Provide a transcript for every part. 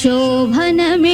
शोभनमे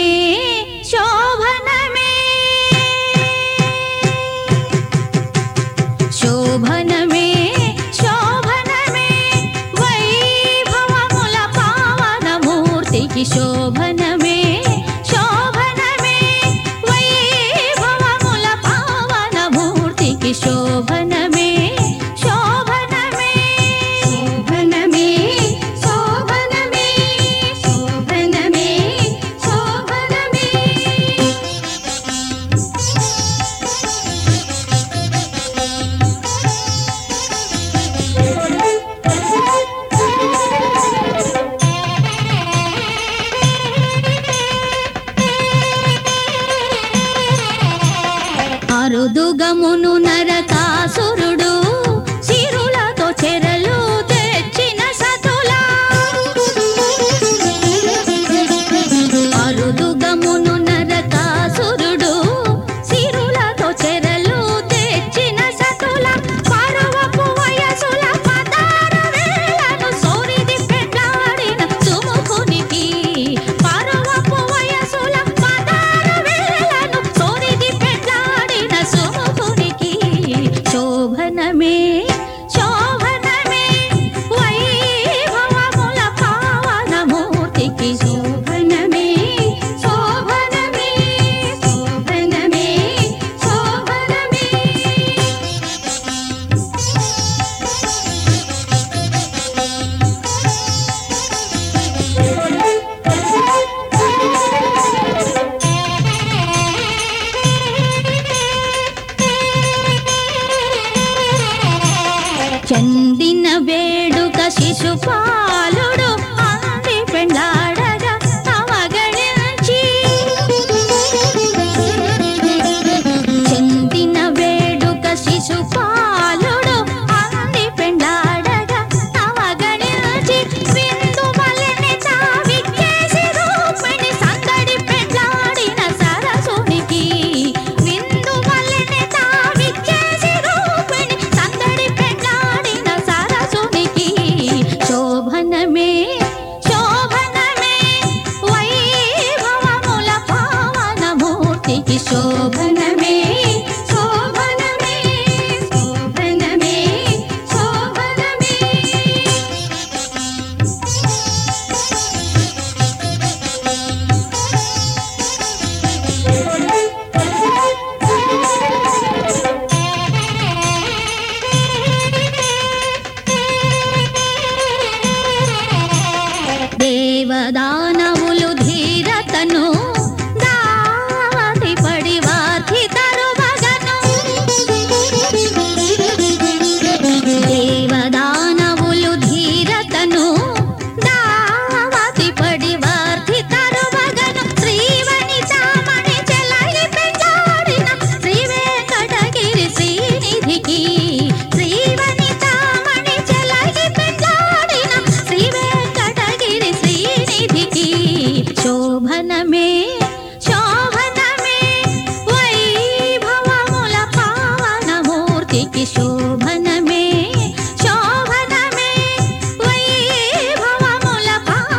మారుదుగమును నరకాసురుడు శిశుపాలుడు. శోభనమే स्वातिकि शोभन मे शोभन मे वै भूलभानमुशो